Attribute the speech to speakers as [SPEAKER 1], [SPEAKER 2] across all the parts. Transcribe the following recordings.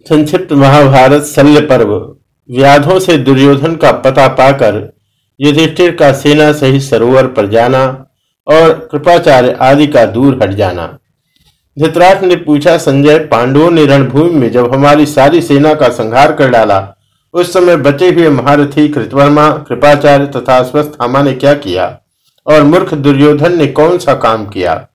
[SPEAKER 1] संक्षिप्त महाभारत शल्य पर्व। व्याधों से दुर्योधन का पता पाकर युधिष्ठिर का सेना सहित सरोवर पर जाना और कृपाचार्य आदि का दूर हट जाना। धृतराष्ट्र ने पूछा, संजय, पांडवों ने रणभूमि में जब हमारी सारी सेना का संहार कर डाला, उस समय बचे हुए महारथी कृतवर्मा, कृपाचार्य तथा स्वस्थामा ने क्या किया? और मूर्ख दुर्योधन ने कौन सा काम किया?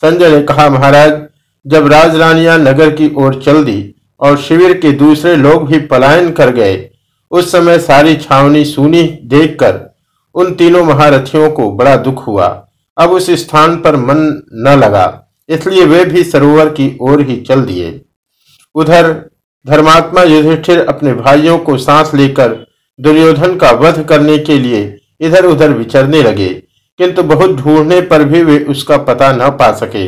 [SPEAKER 1] संजय ने कहा, महाराज, जब राजरानियाँ नगर की ओर चल दी और शिविर के दूसरे लोग भी पलायन कर गए। उस समय सारी छावनी सूनी देखकर उन तीनों महारथियों को बड़ा दुख हुआ। अब उस स्थान पर मन न लगा, इसलिए वे भी सरोवर की ओर ही चल दिए। उधर धर्मात्मा युधिष्ठिर अपने भाइयों को सांस लेकर दुर्योधन का वध करने के लिए इधर उधर विचरने लगे, किंतु बहुत ढूँढने पर भी वे उसका पता न पा सके।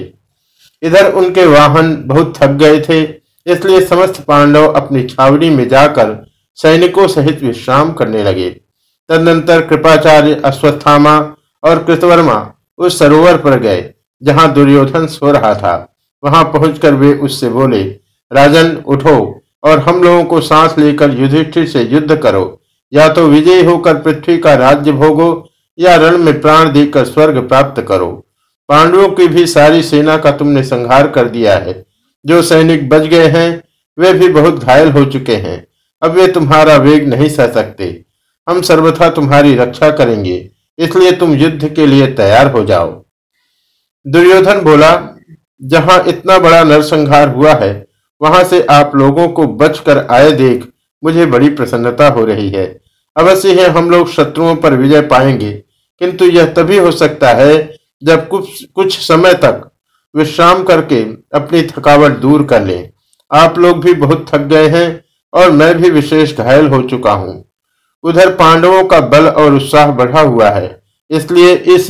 [SPEAKER 1] इधर उनके वाहन बहुत थक गए थे इसलिए समस्त पांडव अपनी छावनी में जाकर सैनिकों सहित विश्राम करने लगे। तदनंतर कृपाचार्य अश्वत्थामा और कृतवर्मा उस सरोवर पर गए, जहाँ दुर्योधन सो रहा था। वहाँ पहुंचकर वे उससे बोले, राजन, उठो और हम लोगों को सांस लेकर युधिष्ठिर से युद्ध करो। या तो विजयी होकर पृथ्वी का राज्य भोगो या रण में प्राण देकर स्वर्ग प्राप्त करो। पांडवों की भी सारी सेना का तुमने संहार कर दिया है। जो सैनिक बच गए हैं, वे भी बहुत घायल हो चुके हैं। अब वे तुम्हारा वेग नहीं सह सकते। हम सर्वथा तुम्हारी रक्षा करेंगे। इसलिए तुम युद्ध के लिए तैयार हो जाओ। दुर्योधन बोला, जहाँ इतना बड़ा नरसंहार हुआ है, वहाँ से आप लोगों को बचकर आए देख, मुझे बड़ी प्रसन्नता हो रही है। अवश्य है हम लोग शत्रुओं पर विजय पाएँगे। किंतु यह तभी हो सकता है जब कुछ कुछ समय तक विश्राम करके अपनी थकावट दूर कर लें। आप लोग भी बहुत थक गए हैं और मैं भी विशेष घायल हो चुका हूँ। उधर पांडवों का बल और उत्साह बढ़ा हुआ है, इसलिए इस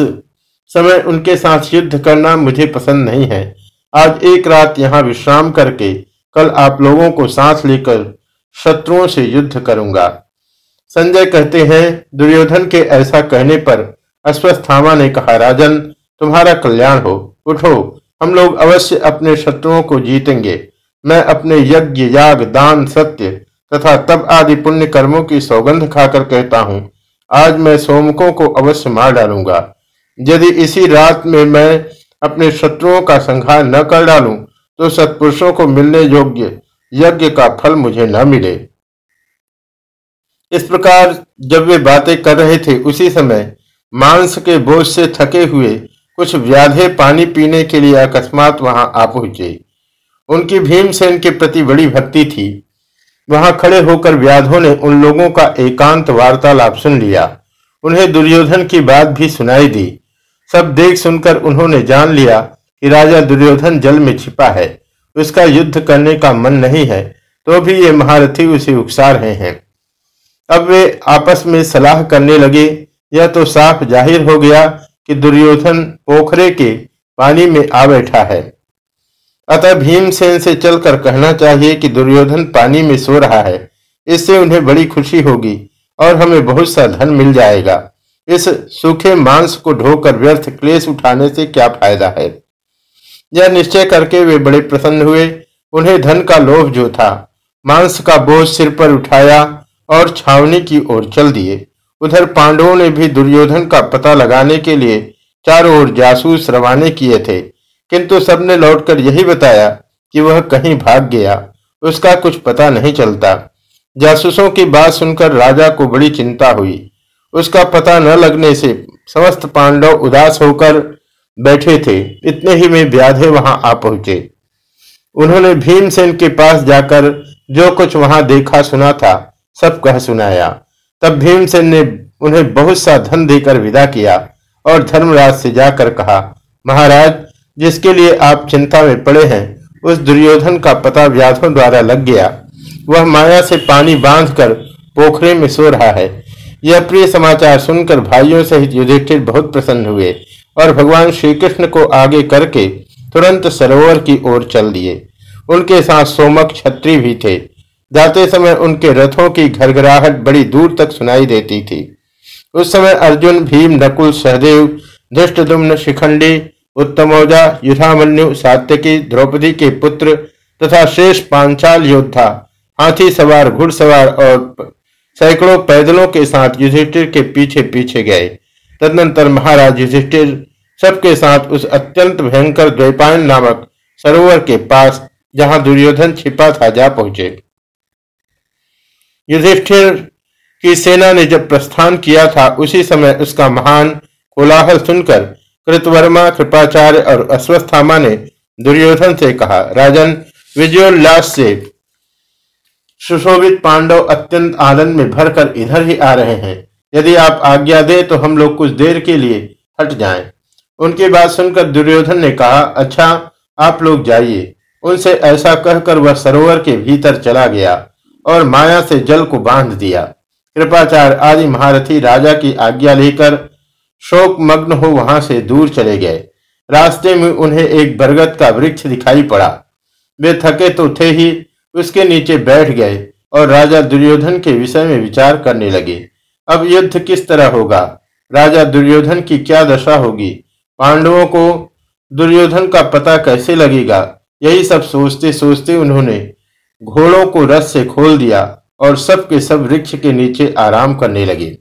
[SPEAKER 1] समय उनके साथ युद्ध करना मुझे पसंद नहीं है। आज एक रात यहाँ विश्राम करके कल आप लोगों को सांस लेकर शत्रुओं से युद्ध करूँगा। संजय कहते हैं, दुर्योधन के ऐसा कहने पर अश्वस्थामा ने कहा, राजन, तुम्हारा कल्याण हो। उठो हम लोग अवश्य अपने शत्रुओं को जीतेंगे। मैं अपने यज्ञ, याग, दान, सत्य तथा तब आदि पुण्य कर्मों की सौगंध खाकर कहता हूँ। आज मैं सोमकों को अवश्य मार डालूँगा। यदि इसी रात में मैं अपने शत्रुओं का संहार न कर डालूं तो सत्पुरुषों को मिलने योग्य यज्ञ का फल मुझे न मिले। इस प्रकार जब वे बातें कर रहे थे, उसी समय मांस के बोझ से थके हुए कुछ व्याधे पानी पीने के लिए अकस्मात वहाँ आ पहुँचे। उनकी भीमसेन के प्रति बड़ी भक्ति थी। वहाँ खड़े होकर व्याधों ने उन लोगों का एकांत वार्तालाप सुन लिया। उन्हें दुर्योधन की बात भी सुनाई दी। सब देख सुनकर उन्होंने जान लिया कि राजा दुर्योधन जल में छिपा है। उसका युद्ध करने का मन नहीं है तो भी ये महारथी उसे उकसा रहे हैं। अब वे आपस में सलाह करने लगे, यह तो साफ़ ज़ाहिर हो गया कि दुर्योधन पोखरे के पानी में आ बैठा है। अतः भीमसेन से चलकर कहना चाहिए कि दुर्योधन पानी में सो रहा है। इससे उन्हें बड़ी खुशी होगी और हमें बहुत सा धन मिल जाएगा। इस सूखे मांस को ढोकर व्यर्थ क्लेश उठाने से क्या फ़ायदा है? यह निश्चय करके वे बड़े प्रसन्न हुए। उन्हें धन का लोभ जो था, मांस का बोझ सिर पर उठाया और छावनी की ओर चल दिए। उधर पांडवों ने भी दुर्योधन का पता लगाने के लिए चारों ओर जासूस रवाने किए थे। किंतु सबने लौटकर यही बताया कि वह कहीं भाग गया। उसका कुछ पता नहीं चलता। जासूसों की बात सुनकर राजा को बड़ी चिंता हुई। उसका पता न लगने से समस्त पांडव उदास होकर बैठे थे। इतने ही में व्याधे वहाँ आ पहुँचे। उन्होंने भीमसेन के पास जाकर जो कुछ वहाँ देखा सुना था, सब कह सुनाया। तब भीमसेन ने उन्हें बहुत सा धन देकर विदा किया और धर्मराज से जाकर कहा, महाराज, जिसके लिए आप चिंता में पड़े हैं, उस दुर्योधन का पता व्याधों द्वारा लग गया। वह माया से पानी बांधकर पोखरे में सो रहा है। यह प्रिय समाचार सुनकर भाइयों सहित युधिष्ठिर बहुत प्रसन्न हुए और भगवान श्री कृष्ण को आगे करके तुरंत सरोवर की ओर चल दिए। उनके साथ सोमक छत्री भी थे। जाते समय उनके रथों की घरघराहट बड़ी दूर तक सुनाई देती थी। उस समय अर्जुन, भीम, नकुल, सहदेव धृष्टदुम्न शिखंडी, उत्तमौजा, युधामन्यु, सात्यकी, द्रौपदी के पुत्र तथा शेष पांचाल योद्धा, हाथी सवार घुड़सवार और सैकड़ों पैदलों के साथ युधिष्ठिर के पीछे पीछे गए। तदनंतर महाराज युधिष्ठिर सबके साथ उस अत्यंत भयंकर द्वैपायन नामक सरोवर के पास, जहाँ दुर्योधन छिपा था, जा पहुँचे। युधिष्ठिर की सेना ने जब प्रस्थान किया था, उसी समय उसका महान कोलाहल सुनकर कृतवर्मा, कृपाचार्य और अश्वस्थामा ने दुर्योधन से कहा, राजन, विजयोल्लास से सुशोभित पांडव अत्यंत आनंद में भरकर इधर ही आ रहे हैं। यदि आप आज्ञा दे तो हम लोग कुछ देर के लिए हट जाएँ। उनकी बात सुनकर दुर्योधन ने कहा अच्छा आप लोग जाइए। उनसे ऐसा कहकर वह सरोवर के भीतर चला गया। और माया से जल को बाँध दिया। कृपाचार्य आदि महारथी राजा की आज्ञा लेकर शोक मग्न हो वहाँ से दूर चले गए। रास्ते में उन्हें एक बरगद का वृक्ष दिखाई पड़ा। वे थके तो थे ही, उसके नीचे बैठ गए और राजा दुर्योधन के विषय में विचार करने लगे। अब युद्ध किस तरह होगा? राजा दुर्योधन की क्या दशा होगी? पांडवों को दुर्योधन का पता कैसे लगेगा? यही सब सोचते सोचते उन्होंने घोड़ों को रस से खोल दिया और सबके सब वृक्ष के नीचे आराम करने लगे।